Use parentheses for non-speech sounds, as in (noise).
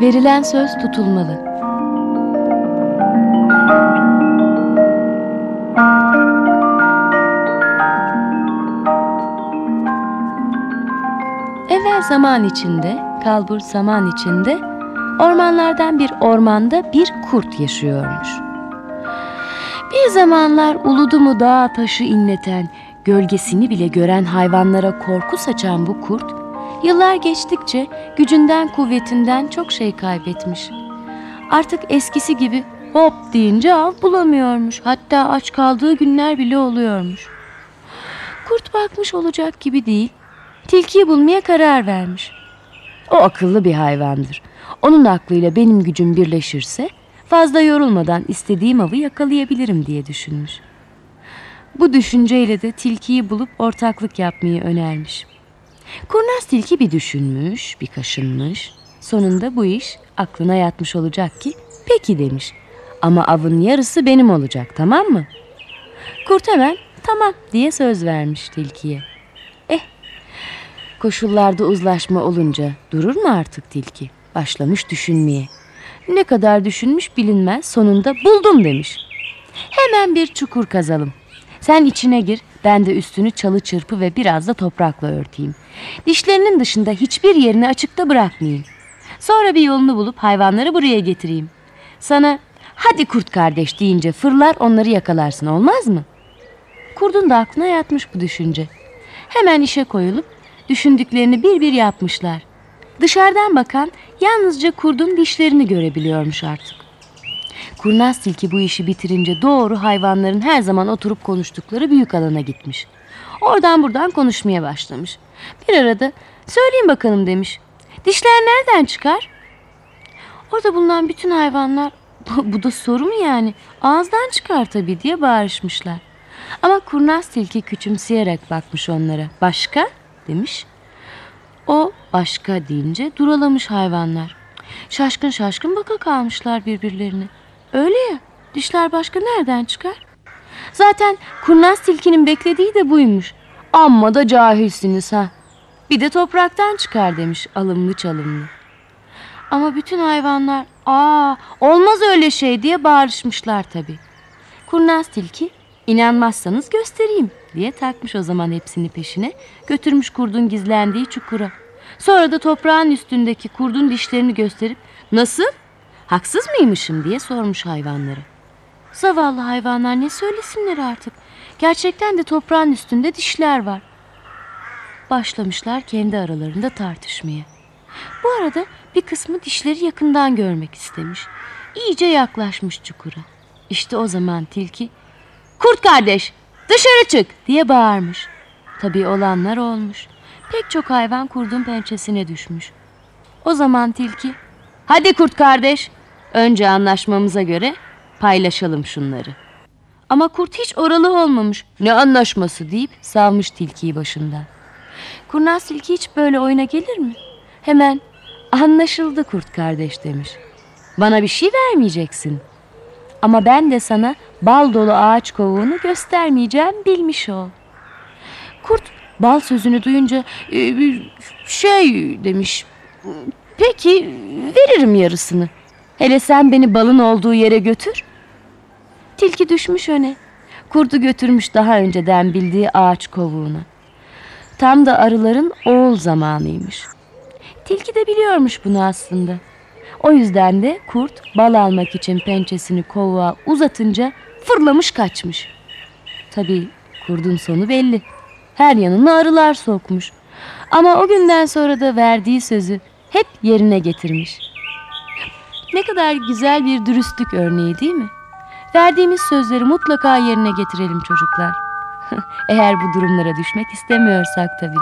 Verilen söz tutulmalı. Evvel zaman içinde, kalbur zaman içinde, ormanlardan bir ormanda bir kurt yaşıyormuş. Bir zamanlar uludu mu dağ taşı inleten, gölgesini bile gören hayvanlara korku saçan bu kurt, yıllar geçtikçe gücünden kuvvetinden çok şey kaybetmiş. Artık eskisi gibi hop deyince av bulamıyormuş. Hatta aç kaldığı günler bile oluyormuş. Kurt bakmış olacak gibi değil. Tilkiyi bulmaya karar vermiş. O akıllı bir hayvandır. Onun aklıyla benim gücüm birleşirse fazla yorulmadan istediğim avı yakalayabilirim diye düşünmüş. Bu düşünceyle de tilkiyi bulup ortaklık yapmayı önermiş. Kurnaz tilki bir düşünmüş, bir kaşınmış. Sonunda bu iş aklına yatmış olacak ki peki demiş. Ama avın yarısı benim olacak tamam mı? Kurt hemen tamam diye söz vermiş tilkiye. Eh koşullarda uzlaşma olunca durur mu artık tilki? Başlamış düşünmeye. Ne kadar düşünmüş bilinmez sonunda buldum demiş. Hemen bir çukur kazalım. Sen içine gir, ben de üstünü çalı çırpı ve biraz da toprakla örteyim. Dişlerinin dışında hiçbir yerini açıkta bırakmayayım. Sonra bir yolunu bulup hayvanları buraya getireyim. Sana hadi kurt kardeş deyince fırlar onları yakalarsın olmaz mı? Kurdun da aklına yatmış bu düşünce. Hemen işe koyulup düşündüklerini bir bir yapmışlar. Dışarıdan bakan yalnızca kurdun dişlerini görebiliyormuş artık. Kurnaz tilki bu işi bitirince doğru hayvanların her zaman oturup konuştukları büyük alana gitmiş. Oradan buradan konuşmaya başlamış. Bir arada söyleyin bakalım demiş. Dişler nereden çıkar? Orada bulunan bütün hayvanlar bu da soru mu yani? Ağızdan çıkar tabii diye bağırışmışlar. Ama kurnaz tilki küçümseyerek bakmış onlara. Başka? demiş. O başka deyince duralamış hayvanlar. Şaşkın şaşkın baka kalmışlar birbirlerine. Öyle ya dişler başka nereden çıkar? Zaten kurnaz tilkinin beklediği de buymuş. Amma da cahilsiniz ha. Bir de topraktan çıkar demiş alımlı çalımlı. Ama bütün hayvanlar aa olmaz öyle şey diye bağırışmışlar tabii. Kurnaz tilki inanmazsanız göstereyim diye takmış o zaman hepsini peşine. Götürmüş kurdun gizlendiği çukura. Sonra da toprağın üstündeki kurdun dişlerini gösterip nasıl haksız mıymışım diye sormuş hayvanları. Zavallı hayvanlar ne söylesinler artık. Gerçekten de toprağın üstünde dişler var. Başlamışlar kendi aralarında tartışmaya. Bu arada bir kısmı dişleri yakından görmek istemiş. İyice yaklaşmış çukura. İşte o zaman tilki Kurt kardeş dışarı çık diye bağırmış. Tabii olanlar olmuş. Pek çok hayvan kurdun pençesine düşmüş. O zaman tilki hadi kurt kardeş önce anlaşmamıza göre paylaşalım şunları. Ama kurt hiç oralı olmamış. Ne anlaşması deyip savmış tilkiyi başından. Kurnaz tilki hiç böyle oyuna gelir mi? Hemen anlaşıldı kurt kardeş demiş. Bana bir şey vermeyeceksin. Ama ben de sana bal dolu ağaç kovuğunu göstermeyeceğim bilmiş ol. Kurt bal sözünü duyunca e, şey demiş. Peki veririm yarısını. Hele sen beni balın olduğu yere götür. Tilki düşmüş öne. Kurdu götürmüş daha önceden bildiği ağaç kovuğuna. Tam da arıların oğul zamanıymış. Tilki de biliyormuş bunu aslında. O yüzden de kurt bal almak için pençesini kovuğa uzatınca fırlamış kaçmış. Tabii kurdun sonu belli. Her yanına arılar sokmuş. Ama o günden sonra da verdiği sözü hep yerine getirmiş. Ne kadar güzel bir dürüstlük örneği değil mi? Verdiğimiz sözleri mutlaka yerine getirelim çocuklar. (laughs) Eğer bu durumlara düşmek istemiyorsak tabii.